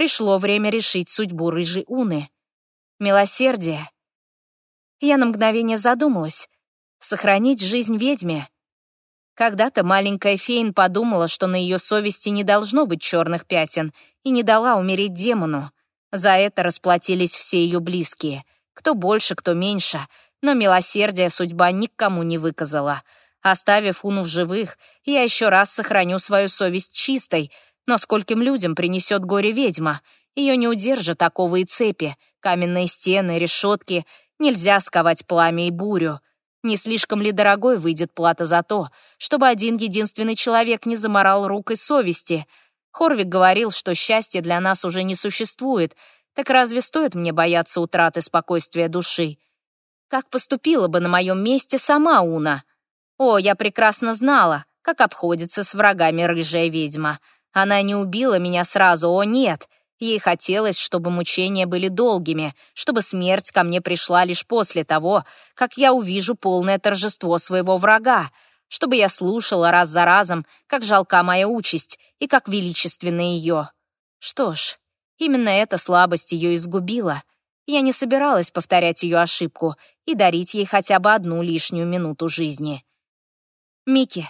пришло время решить судьбу рыжей Уны. Милосердие. Я на мгновение задумалась. Сохранить жизнь ведьме. Когда-то маленькая Фейн подумала, что на ее совести не должно быть черных пятен, и не дала умереть демону. За это расплатились все ее близкие. Кто больше, кто меньше. Но милосердие судьба никому не выказала. Оставив Уну в живых, я еще раз сохраню свою совесть чистой. Но скольким людям принесет горе ведьма? Ее не удержат оковы и цепи, каменные стены, решетки. Нельзя сковать пламя и бурю. Не слишком ли дорогой выйдет плата за то, чтобы один единственный человек не заморал рук и совести — Хорвик говорил, что счастье для нас уже не существует, так разве стоит мне бояться утраты спокойствия души? Как поступила бы на моем месте сама Уна? О, я прекрасно знала, как обходится с врагами рыжая ведьма. Она не убила меня сразу, о нет. Ей хотелось, чтобы мучения были долгими, чтобы смерть ко мне пришла лишь после того, как я увижу полное торжество своего врага, чтобы я слушала раз за разом, как жалка моя участь и как величественна ее. Что ж, именно эта слабость ее изгубила. Я не собиралась повторять ее ошибку и дарить ей хотя бы одну лишнюю минуту жизни. «Микки,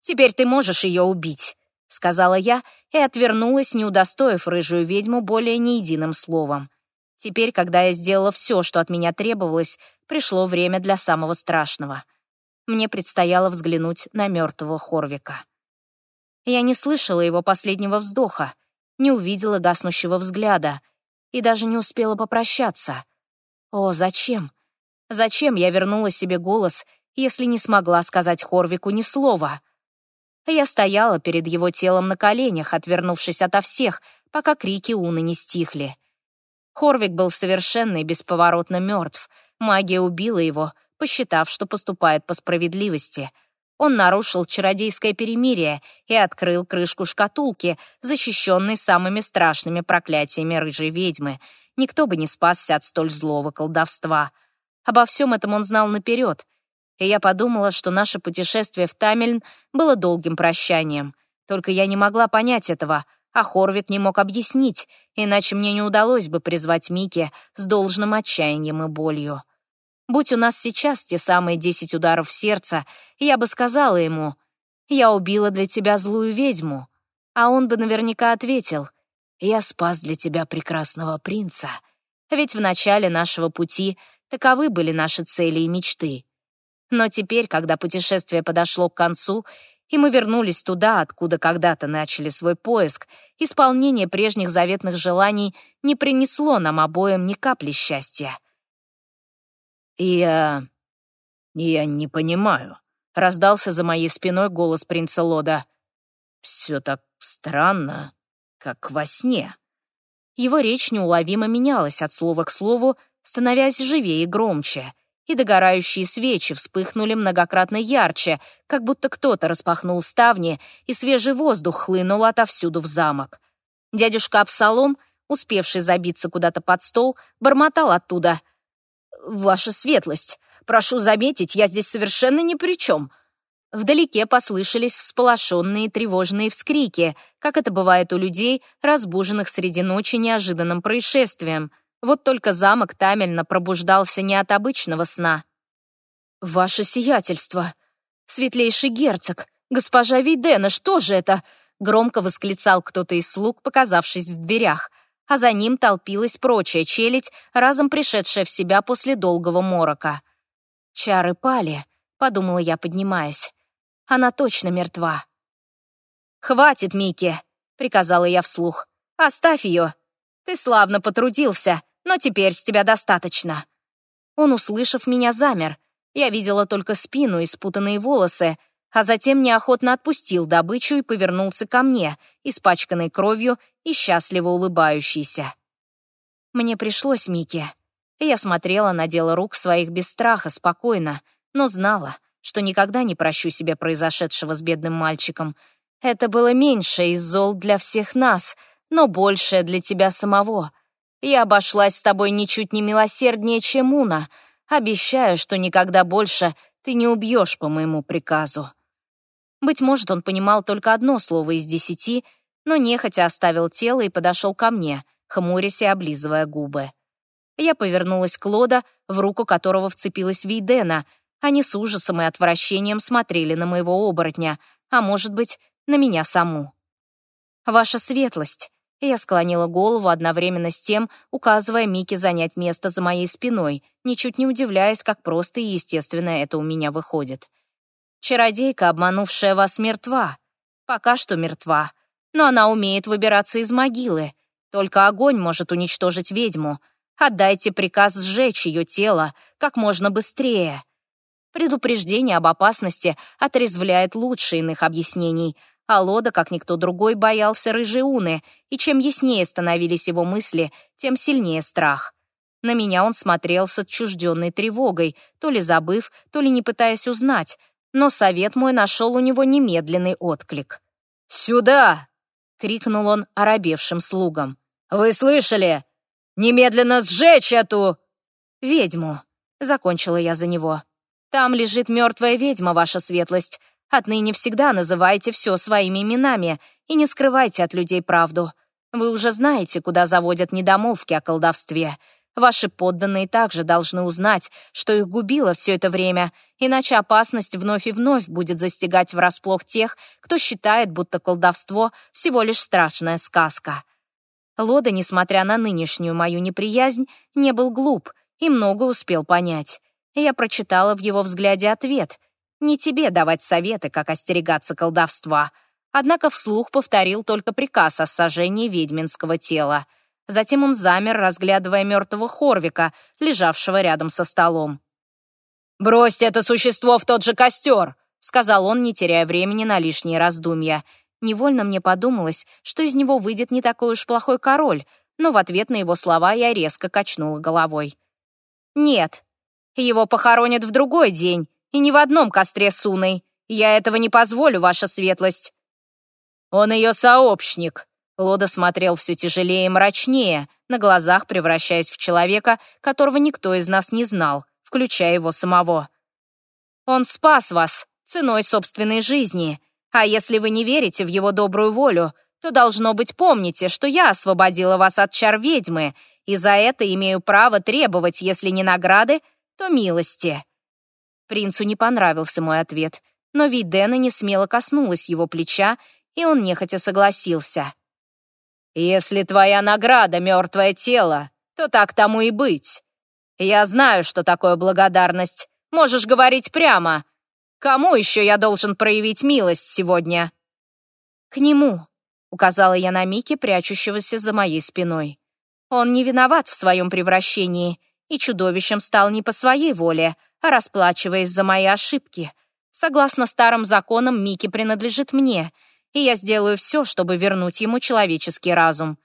теперь ты можешь ее убить», — сказала я и отвернулась, не удостоив рыжую ведьму более ни единым словом. Теперь, когда я сделала все, что от меня требовалось, пришло время для самого страшного — мне предстояло взглянуть на мертвого Хорвика. Я не слышала его последнего вздоха, не увидела гаснущего взгляда и даже не успела попрощаться. О, зачем? Зачем я вернула себе голос, если не смогла сказать Хорвику ни слова? Я стояла перед его телом на коленях, отвернувшись ото всех, пока крики Уны не стихли. Хорвик был совершенно и бесповоротно мертв. Магия убила его, посчитав, что поступает по справедливости. Он нарушил чародейское перемирие и открыл крышку шкатулки, защищенной самыми страшными проклятиями рыжей ведьмы. Никто бы не спасся от столь злого колдовства. Обо всем этом он знал наперед, и я подумала, что наше путешествие в Тамельн было долгим прощанием. Только я не могла понять этого, а Хорвик не мог объяснить, иначе мне не удалось бы призвать Мики с должным отчаянием и болью. Будь у нас сейчас те самые десять ударов сердца, я бы сказала ему, «Я убила для тебя злую ведьму», а он бы наверняка ответил, «Я спас для тебя прекрасного принца». Ведь в начале нашего пути таковы были наши цели и мечты. Но теперь, когда путешествие подошло к концу, и мы вернулись туда, откуда когда-то начали свой поиск, исполнение прежних заветных желаний не принесло нам обоим ни капли счастья. «Я... я не понимаю», — раздался за моей спиной голос принца Лода. «Все так странно, как во сне». Его речь неуловимо менялась от слова к слову, становясь живее и громче, и догорающие свечи вспыхнули многократно ярче, как будто кто-то распахнул ставни, и свежий воздух хлынул отовсюду в замок. Дядюшка Абсалом, успевший забиться куда-то под стол, бормотал оттуда — «Ваша светлость, прошу заметить, я здесь совершенно ни при чем». Вдалеке послышались всполошенные тревожные вскрики, как это бывает у людей, разбуженных среди ночи неожиданным происшествием. Вот только замок Тамельно пробуждался не от обычного сна. «Ваше сиятельство! Светлейший герцог! Госпожа Вейдена, что же это?» Громко восклицал кто-то из слуг, показавшись в дверях — а за ним толпилась прочая челядь, разом пришедшая в себя после долгого морока. «Чары пали», — подумала я, поднимаясь. «Она точно мертва». «Хватит, Микки», — приказала я вслух. «Оставь ее. Ты славно потрудился, но теперь с тебя достаточно». Он, услышав меня, замер. Я видела только спину и спутанные волосы, а затем неохотно отпустил добычу и повернулся ко мне, испачканной кровью и счастливо улыбающийся. Мне пришлось, Микки. Я смотрела на дело рук своих без страха, спокойно, но знала, что никогда не прощу себе произошедшего с бедным мальчиком. Это было меньше из зол для всех нас, но большее для тебя самого. Я обошлась с тобой ничуть не милосерднее, чем Уна. Обещаю, что никогда больше ты не убьешь по моему приказу. Быть может, он понимал только одно слово из десяти, но нехотя оставил тело и подошел ко мне, хмурясь и облизывая губы. Я повернулась к Лода, в руку которого вцепилась Вейдена. Они с ужасом и отвращением смотрели на моего оборотня, а может быть, на меня саму. «Ваша светлость», я склонила голову одновременно с тем, указывая Мике занять место за моей спиной, ничуть не удивляясь, как просто и естественно это у меня выходит. Чародейка, обманувшая вас, мертва. Пока что мертва. Но она умеет выбираться из могилы. Только огонь может уничтожить ведьму. Отдайте приказ сжечь ее тело как можно быстрее. Предупреждение об опасности отрезвляет лучше иных объяснений — а Лода, как никто другой, боялся рыжей уны, и чем яснее становились его мысли, тем сильнее страх. На меня он смотрел с отчужденной тревогой, то ли забыв, то ли не пытаясь узнать, но совет мой нашел у него немедленный отклик. «Сюда!» — крикнул он оробевшим слугам. «Вы слышали? Немедленно сжечь эту...» «Ведьму», — закончила я за него. «Там лежит мертвая ведьма, ваша светлость. Отныне всегда называйте все своими именами и не скрывайте от людей правду. Вы уже знаете, куда заводят недомолвки о колдовстве. Ваши подданные также должны узнать, что их губило все это время, иначе опасность вновь и вновь будет застигать врасплох тех, кто считает, будто колдовство — всего лишь страшная сказка. Лода, несмотря на нынешнюю мою неприязнь, не был глуп и много успел понять. Я прочитала в его взгляде ответ — не тебе давать советы, как остерегаться колдовства. Однако вслух повторил только приказ о сожжении ведьминского тела. Затем он замер, разглядывая мертвого Хорвика, лежавшего рядом со столом. «Бросьте это существо в тот же костер!» — сказал он, не теряя времени на лишние раздумья. Невольно мне подумалось, что из него выйдет не такой уж плохой король, но в ответ на его слова я резко качнула головой. «Нет, его похоронят в другой день, и ни в одном костре с Уной. Я этого не позволю, ваша светлость». «Он ее сообщник», — Лода смотрел все тяжелее и мрачнее, на глазах превращаясь в человека, которого никто из нас не знал, включая его самого. «Он спас вас ценой собственной жизни, а если вы не верите в его добрую волю, то, должно быть, помните, что я освободила вас от чар ведьмы, и за это имею право требовать, если не награды, то милости. Принцу не понравился мой ответ, но Видена не смело коснулась его плеча, и он нехотя согласился. «Если твоя награда — мертвое тело, то так тому и быть. Я знаю, что такое благодарность. Можешь говорить прямо. Кому еще я должен проявить милость сегодня?» «К нему», — указала я на Мики, прячущегося за моей спиной. «Он не виноват в своем превращении, и чудовищем стал не по своей воле, расплачиваясь за мои ошибки. Согласно старым законам, Микки принадлежит мне, и я сделаю все, чтобы вернуть ему человеческий разум.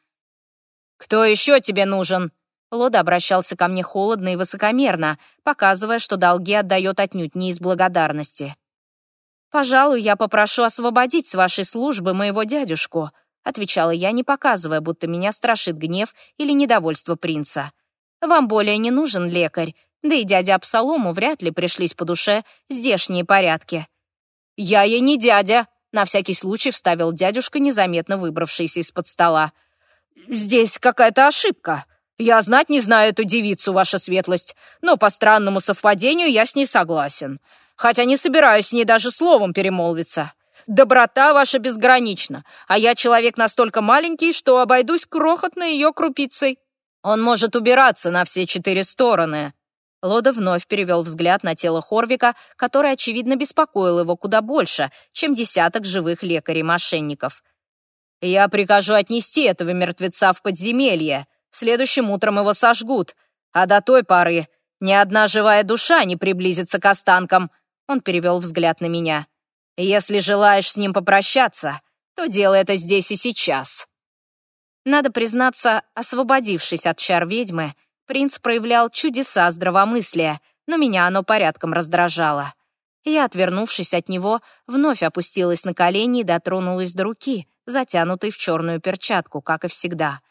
«Кто еще тебе нужен?» Лода обращался ко мне холодно и высокомерно, показывая, что долги отдает отнюдь не из благодарности. «Пожалуй, я попрошу освободить с вашей службы моего дядюшку», отвечала я, не показывая, будто меня страшит гнев или недовольство принца. «Вам более не нужен лекарь, да и дяде Абсалому вряд ли пришлись по душе здешние порядки. «Я ей не дядя», — на всякий случай вставил дядюшка, незаметно выбравшийся из-под стола. «Здесь какая-то ошибка. Я знать не знаю эту девицу, ваша светлость, но по странному совпадению я с ней согласен. Хотя не собираюсь с ней даже словом перемолвиться. Доброта ваша безгранична, а я человек настолько маленький, что обойдусь крохотной ее крупицей. Он может убираться на все четыре стороны, Лода вновь перевел взгляд на тело Хорвика, который, очевидно, беспокоил его куда больше, чем десяток живых лекарей-мошенников. «Я прикажу отнести этого мертвеца в подземелье. Следующим утром его сожгут. А до той поры ни одна живая душа не приблизится к останкам». Он перевел взгляд на меня. «Если желаешь с ним попрощаться, то делай это здесь и сейчас». Надо признаться, освободившись от чар ведьмы, Принц проявлял чудеса здравомыслия, но меня оно порядком раздражало. Я, отвернувшись от него, вновь опустилась на колени и дотронулась до руки, затянутой в черную перчатку, как и всегда.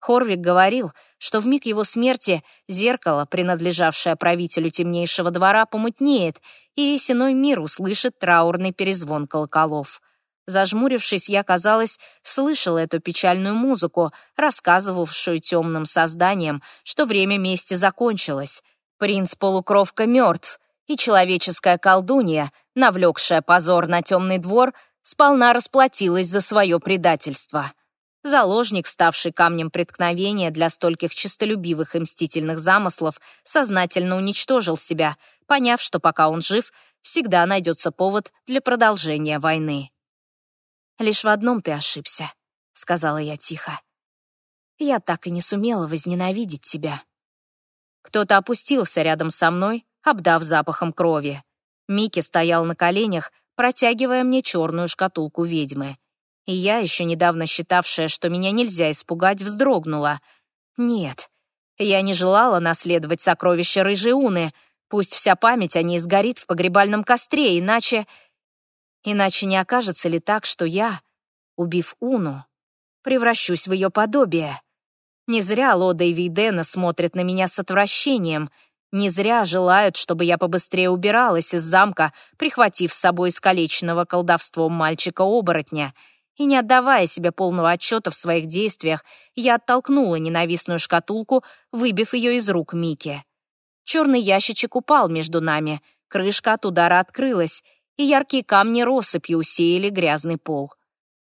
Хорвик говорил, что в миг его смерти зеркало, принадлежавшее правителю темнейшего двора, помутнеет, и весь иной мир услышит траурный перезвон колоколов. Зажмурившись, я, казалось, слышала эту печальную музыку, рассказывавшую темным созданиям, что время мести закончилось. Принц-полукровка мертв, и человеческая колдунья, навлекшая позор на темный двор, сполна расплатилась за свое предательство. Заложник, ставший камнем преткновения для стольких честолюбивых и мстительных замыслов, сознательно уничтожил себя, поняв, что пока он жив, всегда найдется повод для продолжения войны. «Лишь в одном ты ошибся», — сказала я тихо. «Я так и не сумела возненавидеть тебя». Кто-то опустился рядом со мной, обдав запахом крови. Микки стоял на коленях, протягивая мне черную шкатулку ведьмы. И я, еще недавно считавшая, что меня нельзя испугать, вздрогнула. Нет, я не желала наследовать сокровища рыжей уны. Пусть вся память о ней сгорит в погребальном костре, иначе... Иначе не окажется ли так, что я, убив Уну, превращусь в ее подобие? Не зря Лода и Вейдена смотрят на меня с отвращением. Не зря желают, чтобы я побыстрее убиралась из замка, прихватив с собой искалеченного колдовством мальчика-оборотня. И не отдавая себе полного отчета в своих действиях, я оттолкнула ненавистную шкатулку, выбив ее из рук Мики. Черный ящичек упал между нами, крышка от удара открылась, и яркие камни россыпью усеяли грязный пол.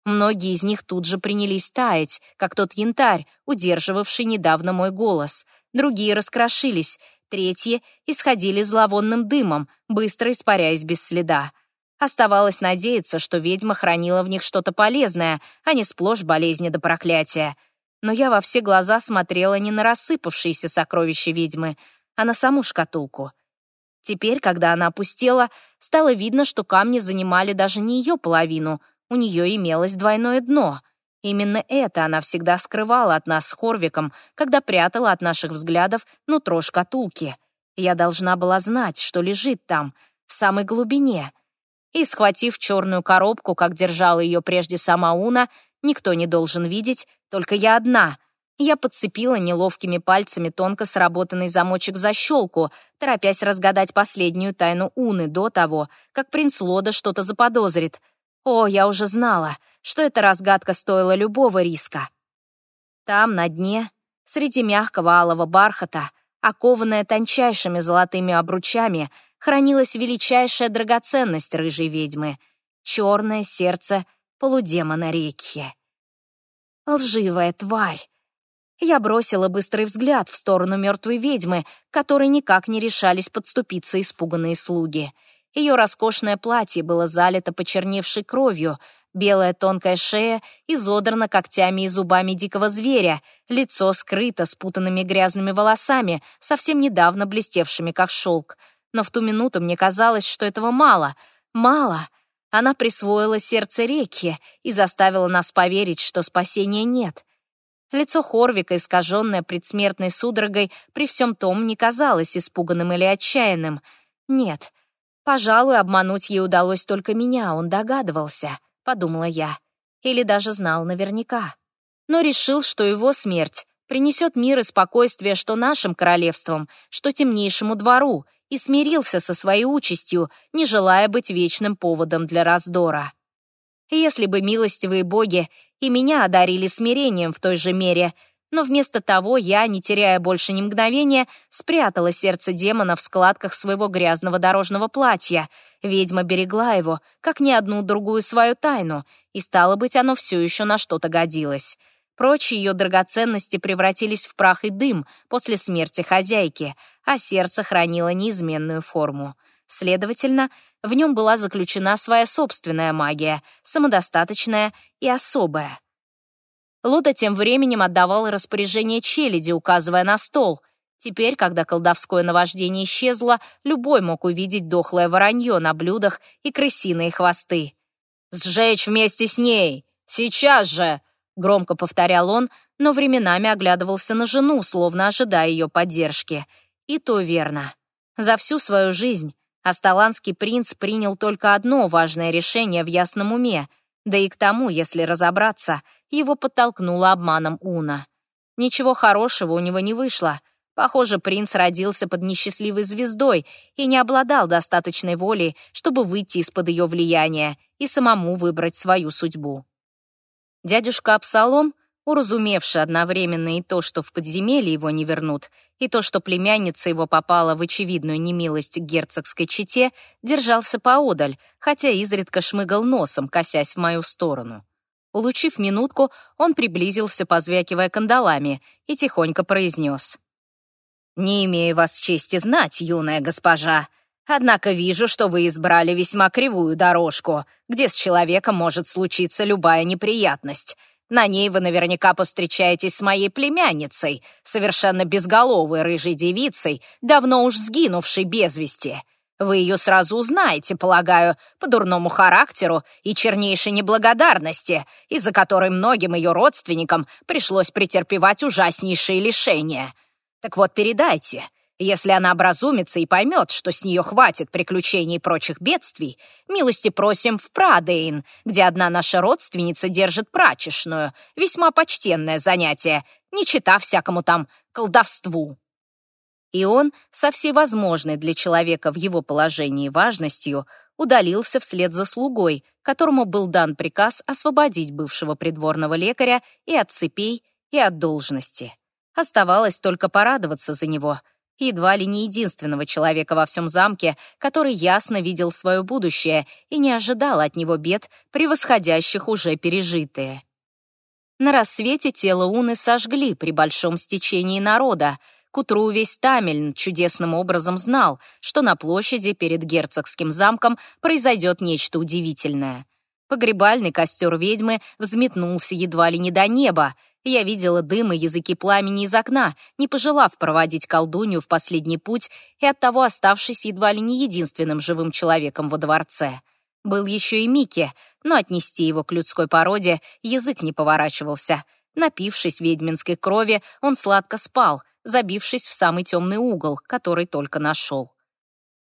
Многие из них тут же принялись таять, как тот янтарь, удерживавший недавно мой голос. Другие раскрошились, третьи исходили зловонным дымом, быстро испаряясь без следа. Оставалось надеяться, что ведьма хранила в них что-то полезное, а не сплошь болезни до проклятия. Но я во все глаза смотрела не на рассыпавшиеся сокровища ведьмы, а на саму шкатулку — Теперь, когда она опустела, стало видно, что камни занимали даже не ее половину, у нее имелось двойное дно. Именно это она всегда скрывала от нас с Хорвиком, когда прятала от наших взглядов нутро шкатулки. Я должна была знать, что лежит там, в самой глубине. И, схватив черную коробку, как держала ее прежде сама Уна, никто не должен видеть, только я одна — я подцепила неловкими пальцами тонко сработанный замочек за щелку, торопясь разгадать последнюю тайну Уны до того, как принц Лода что-то заподозрит. О, я уже знала, что эта разгадка стоила любого риска. Там, на дне, среди мягкого алого бархата, окованная тончайшими золотыми обручами, хранилась величайшая драгоценность рыжей ведьмы — черное сердце полудемона Рекхи. Лживая тварь! Я бросила быстрый взгляд в сторону мертвой ведьмы, которой никак не решались подступиться испуганные слуги. Ее роскошное платье было залито почерневшей кровью, белая тонкая шея изодрана когтями и зубами дикого зверя, лицо скрыто спутанными грязными волосами, совсем недавно блестевшими, как шелк. Но в ту минуту мне казалось, что этого мало. Мало. Она присвоила сердце реки и заставила нас поверить, что спасения нет — Лицо Хорвика, искаженное предсмертной судорогой, при всем том не казалось испуганным или отчаянным. Нет, пожалуй, обмануть ей удалось только меня, он догадывался, подумала я. Или даже знал наверняка. Но решил, что его смерть принесет мир и спокойствие что нашим королевствам, что темнейшему двору, и смирился со своей участью, не желая быть вечным поводом для раздора. Если бы милостивые боги и меня одарили смирением в той же мере, но вместо того я, не теряя больше ни мгновения, спрятала сердце демона в складках своего грязного дорожного платья. Ведьма берегла его, как ни одну другую свою тайну, и, стало быть, оно все еще на что-то годилось. Прочие ее драгоценности превратились в прах и дым после смерти хозяйки, а сердце хранило неизменную форму. Следовательно, в нем была заключена своя собственная магия, самодостаточная и особая. Лота тем временем отдавал распоряжение челяди, указывая на стол. Теперь, когда колдовское наваждение исчезло, любой мог увидеть дохлое воронье на блюдах и крысиные хвосты. «Сжечь вместе с ней! Сейчас же!» — громко повторял он, но временами оглядывался на жену, словно ожидая ее поддержки. И то верно. За всю свою жизнь Асталанский принц принял только одно важное решение в ясном уме, да и к тому, если разобраться, его подтолкнуло обманом Уна. Ничего хорошего у него не вышло. По Похоже, принц родился под несчастливой звездой и не обладал достаточной волей, чтобы выйти из-под ее влияния и самому выбрать свою судьбу. Дядюшка Абсалом, уразумевший одновременно и то, что в подземелье его не вернут, и то, что племянница его попала в очевидную немилость герцогской чете, держался поодаль, хотя изредка шмыгал носом, косясь в мою сторону. Улучив минутку, он приблизился, позвякивая кандалами, и тихонько произнес. «Не имею вас чести знать, юная госпожа, однако вижу, что вы избрали весьма кривую дорожку, где с человеком может случиться любая неприятность. На ней вы наверняка повстречаетесь с моей племянницей, совершенно безголовой рыжей девицей, давно уж сгинувшей без вести. Вы ее сразу узнаете, полагаю, по дурному характеру и чернейшей неблагодарности, из-за которой многим ее родственникам пришлось претерпевать ужаснейшие лишения. Так вот, передайте, если она образумится и поймет, что с нее хватит приключений и прочих бедствий, милости просим в Прадейн, где одна наша родственница держит прачечную, весьма почтенное занятие, не чита всякому там колдовству и он, со всей возможной для человека в его положении важностью, удалился вслед за слугой, которому был дан приказ освободить бывшего придворного лекаря и от цепей, и от должности. Оставалось только порадоваться за него, едва ли не единственного человека во всем замке, который ясно видел свое будущее и не ожидал от него бед, превосходящих уже пережитые. На рассвете тело Уны сожгли при большом стечении народа, к утру весь Тамельн чудесным образом знал, что на площади перед герцогским замком произойдет нечто удивительное. Погребальный костер ведьмы взметнулся едва ли не до неба. Я видела дым и языки пламени из окна, не пожелав проводить колдунью в последний путь и оттого оставшись едва ли не единственным живым человеком во дворце. Был еще и Микки, но отнести его к людской породе язык не поворачивался. Напившись ведьминской крови, он сладко спал — забившись в самый темный угол, который только нашел.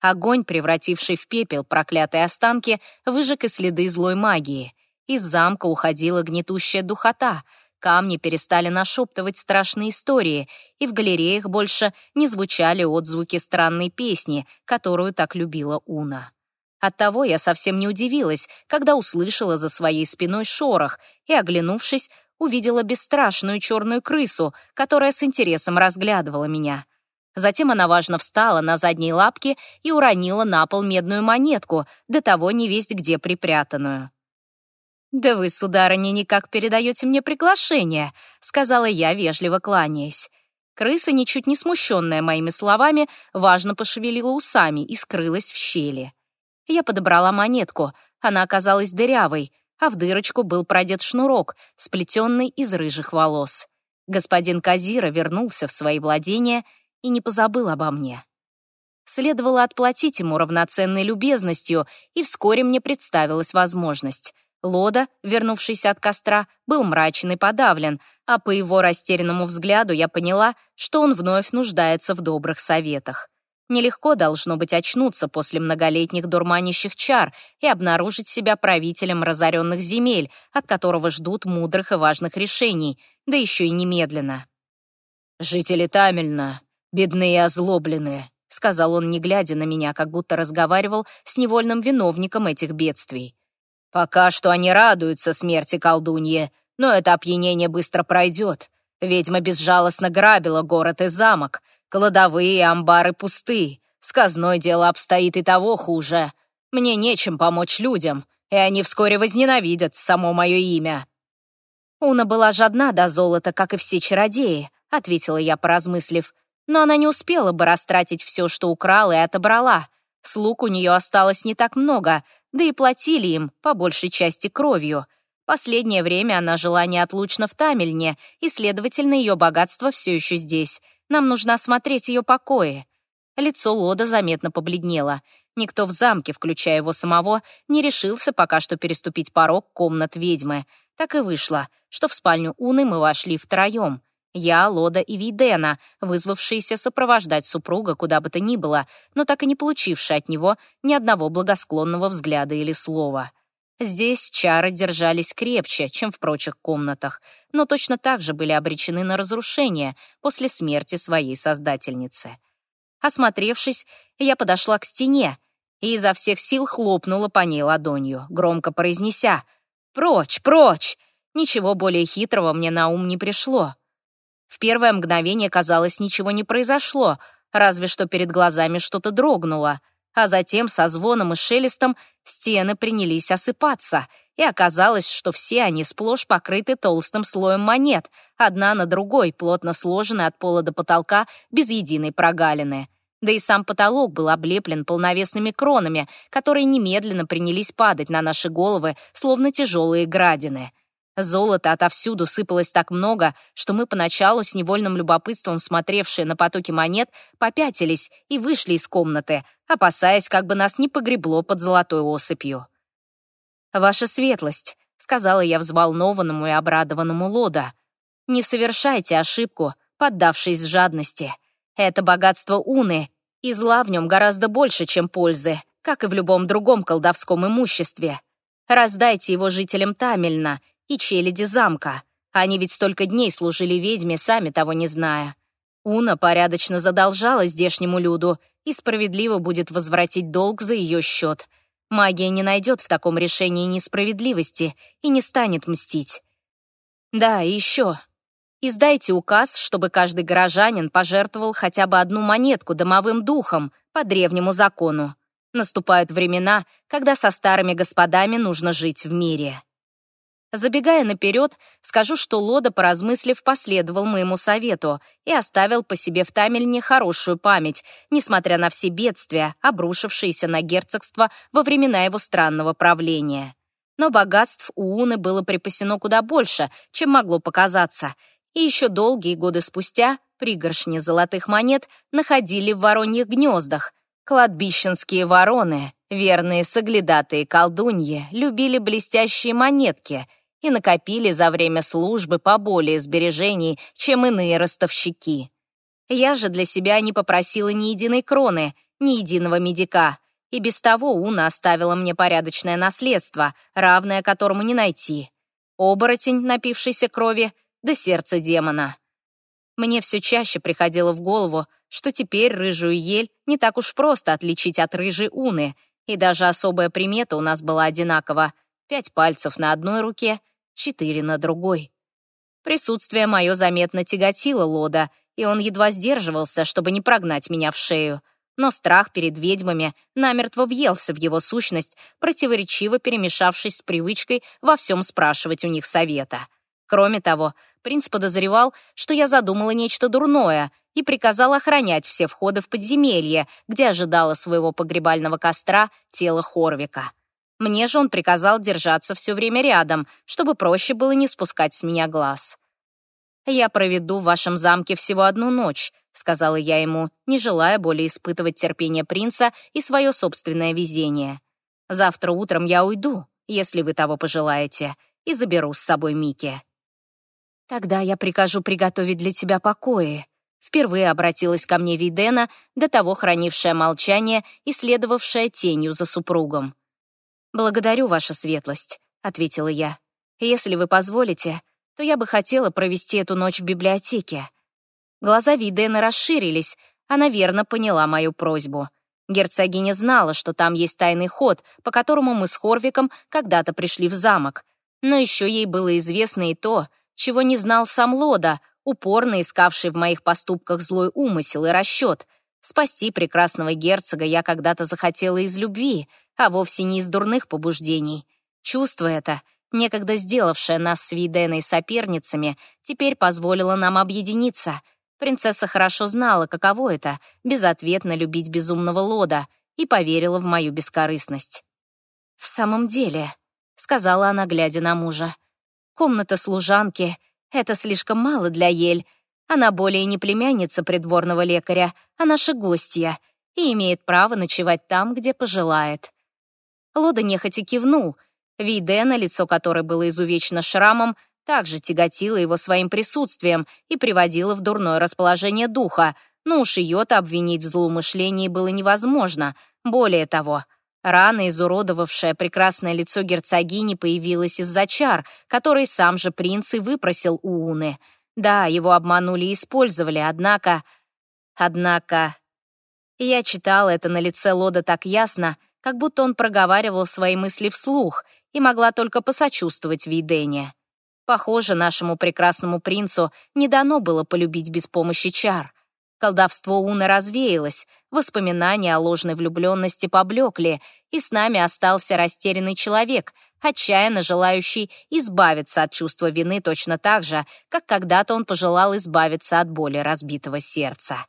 Огонь, превративший в пепел проклятые останки, выжег и следы злой магии. Из замка уходила гнетущая духота, камни перестали нашептывать страшные истории, и в галереях больше не звучали отзвуки странной песни, которую так любила Уна. Оттого я совсем не удивилась, когда услышала за своей спиной шорох и, оглянувшись, увидела бесстрашную черную крысу, которая с интересом разглядывала меня. Затем она важно встала на задние лапки и уронила на пол медную монетку, до того не весть где припрятанную. «Да вы, сударыня, никак передаете мне приглашение», — сказала я, вежливо кланяясь. Крыса, ничуть не смущенная моими словами, важно пошевелила усами и скрылась в щели. Я подобрала монетку, она оказалась дырявой, а в дырочку был продет шнурок, сплетенный из рыжих волос. Господин Казира вернулся в свои владения и не позабыл обо мне. Следовало отплатить ему равноценной любезностью, и вскоре мне представилась возможность. Лода, вернувшийся от костра, был мрачен и подавлен, а по его растерянному взгляду я поняла, что он вновь нуждается в добрых советах. Нелегко должно быть очнуться после многолетних дурманящих чар и обнаружить себя правителем разоренных земель, от которого ждут мудрых и важных решений, да еще и немедленно. «Жители Тамельна, бедные и озлобленные», — сказал он, не глядя на меня, как будто разговаривал с невольным виновником этих бедствий. «Пока что они радуются смерти колдуньи, но это опьянение быстро пройдет. Ведьма безжалостно грабила город и замок, Кладовые и амбары пусты. С казной дело обстоит и того хуже. Мне нечем помочь людям, и они вскоре возненавидят само мое имя». «Уна была жадна до золота, как и все чародеи», — ответила я, поразмыслив. «Но она не успела бы растратить все, что украла и отобрала. Слуг у нее осталось не так много, да и платили им, по большей части, кровью. Последнее время она жила неотлучно в Тамельне, и, следовательно, ее богатство все еще здесь. Нам нужно осмотреть ее покои». Лицо Лода заметно побледнело. Никто в замке, включая его самого, не решился пока что переступить порог комнат ведьмы. Так и вышло, что в спальню Уны мы вошли втроем. Я, Лода и Видена, вызвавшиеся сопровождать супруга куда бы то ни было, но так и не получившие от него ни одного благосклонного взгляда или слова. Здесь чары держались крепче, чем в прочих комнатах, но точно так же были обречены на разрушение после смерти своей создательницы. Осмотревшись, я подошла к стене и изо всех сил хлопнула по ней ладонью, громко произнеся «Прочь, прочь!» Ничего более хитрого мне на ум не пришло. В первое мгновение, казалось, ничего не произошло, разве что перед глазами что-то дрогнуло, а затем со звоном и шелестом стены принялись осыпаться, и оказалось, что все они сплошь покрыты толстым слоем монет, одна на другой, плотно сложены от пола до потолка, без единой прогалины. Да и сам потолок был облеплен полновесными кронами, которые немедленно принялись падать на наши головы, словно тяжелые градины. Золота отовсюду сыпалось так много, что мы поначалу с невольным любопытством смотревшие на потоки монет попятились и вышли из комнаты, опасаясь, как бы нас не погребло под золотой осыпью. «Ваша светлость», — сказала я взволнованному и обрадованному Лода, «не совершайте ошибку, поддавшись жадности. Это богатство Уны, и зла в нем гораздо больше, чем пользы, как и в любом другом колдовском имуществе. Раздайте его жителям Тамельна и челяди замка. Они ведь столько дней служили ведьме, сами того не зная. Уна порядочно задолжала здешнему люду и справедливо будет возвратить долг за ее счет. Магия не найдет в таком решении несправедливости и не станет мстить. Да, и еще. Издайте указ, чтобы каждый горожанин пожертвовал хотя бы одну монетку домовым духом по древнему закону. Наступают времена, когда со старыми господами нужно жить в мире. Забегая наперед, скажу, что Лода, поразмыслив, последовал моему совету и оставил по себе в Тамельне хорошую память, несмотря на все бедствия, обрушившиеся на герцогство во времена его странного правления. Но богатств у Уны было припасено куда больше, чем могло показаться, и еще долгие годы спустя пригоршни золотых монет находили в вороньих гнездах. Кладбищенские вороны, верные соглядатые колдуньи, любили блестящие монетки — и накопили за время службы поболее сбережений, чем иные ростовщики. Я же для себя не попросила ни единой кроны, ни единого медика, и без того Уна оставила мне порядочное наследство, равное которому не найти. Оборотень, напившийся крови, да сердце демона. Мне все чаще приходило в голову, что теперь рыжую ель не так уж просто отличить от рыжей уны, и даже особая примета у нас была одинакова — пять пальцев на одной руке четыре на другой. Присутствие мое заметно тяготило Лода, и он едва сдерживался, чтобы не прогнать меня в шею. Но страх перед ведьмами намертво въелся в его сущность, противоречиво перемешавшись с привычкой во всем спрашивать у них совета. Кроме того, принц подозревал, что я задумала нечто дурное и приказал охранять все входы в подземелье, где ожидало своего погребального костра тело Хорвика. Мне же он приказал держаться все время рядом, чтобы проще было не спускать с меня глаз. «Я проведу в вашем замке всего одну ночь», — сказала я ему, не желая более испытывать терпение принца и свое собственное везение. «Завтра утром я уйду, если вы того пожелаете, и заберу с собой Мики». «Тогда я прикажу приготовить для тебя покои», Впервые обратилась ко мне Видена, до того хранившая молчание и следовавшая тенью за супругом. «Благодарю, ваша светлость», — ответила я. «Если вы позволите, то я бы хотела провести эту ночь в библиотеке». Глаза Видена расширились, она верно поняла мою просьбу. Герцогиня знала, что там есть тайный ход, по которому мы с Хорвиком когда-то пришли в замок. Но еще ей было известно и то, чего не знал сам Лода, упорно искавший в моих поступках злой умысел и расчет. Спасти прекрасного герцога я когда-то захотела из любви — а вовсе не из дурных побуждений. Чувство это, некогда сделавшее нас с Вейденой соперницами, теперь позволило нам объединиться. Принцесса хорошо знала, каково это — безответно любить безумного Лода, и поверила в мою бескорыстность. «В самом деле», — сказала она, глядя на мужа, «комната служанки — это слишком мало для Ель. Она более не племянница придворного лекаря, а наша гостья и имеет право ночевать там, где пожелает. Лода нехотя кивнул. Вейдена, лицо которой было изувечено шрамом, также тяготило его своим присутствием и приводило в дурное расположение духа, но уж ее-то обвинить в злоумышлении было невозможно. Более того, Рана, изуродовавшая прекрасное лицо герцогини, появилась из-за чар, который сам же принц и выпросил у Уны. Да, его обманули и использовали, однако... Однако... Я читала это на лице Лода так ясно, как будто он проговаривал свои мысли вслух, и могла только посочувствовать Вейдене. Похоже, нашему прекрасному принцу не дано было полюбить без помощи чар. Колдовство Уны развеялось, воспоминания о ложной влюбленности поблекли, и с нами остался растерянный человек, отчаянно желающий избавиться от чувства вины точно так же, как когда-то он пожелал избавиться от боли разбитого сердца.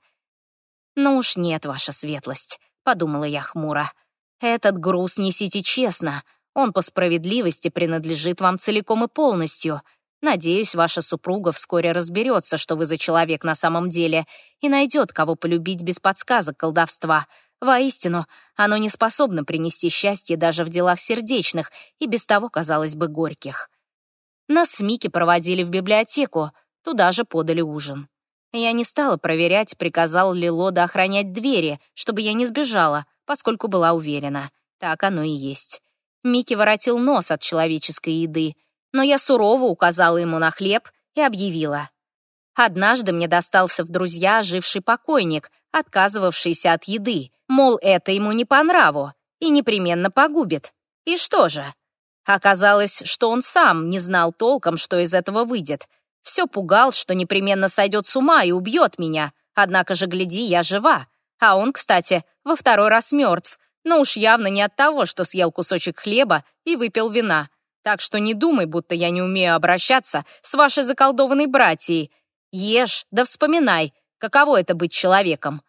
«Ну уж нет, ваша светлость», — подумала я хмуро. «Этот груз несите честно, он по справедливости принадлежит вам целиком и полностью. Надеюсь, ваша супруга вскоре разберется, что вы за человек на самом деле, и найдет, кого полюбить без подсказок колдовства. Воистину, оно не способно принести счастье даже в делах сердечных и без того, казалось бы, горьких. Нас с Мики проводили в библиотеку, туда же подали ужин. Я не стала проверять, приказал ли Лода охранять двери, чтобы я не сбежала, поскольку была уверена. Так оно и есть. Микки воротил нос от человеческой еды — но я сурово указала ему на хлеб и объявила. Однажды мне достался в друзья живший покойник, отказывавшийся от еды, мол, это ему не по нраву и непременно погубит. И что же? Оказалось, что он сам не знал толком, что из этого выйдет. Все пугал, что непременно сойдет с ума и убьет меня. Однако же, гляди, я жива. А он, кстати, во второй раз мертв, но уж явно не от того, что съел кусочек хлеба и выпил вина. Так что не думай, будто я не умею обращаться с вашей заколдованной братьей. Ешь, да вспоминай, каково это быть человеком.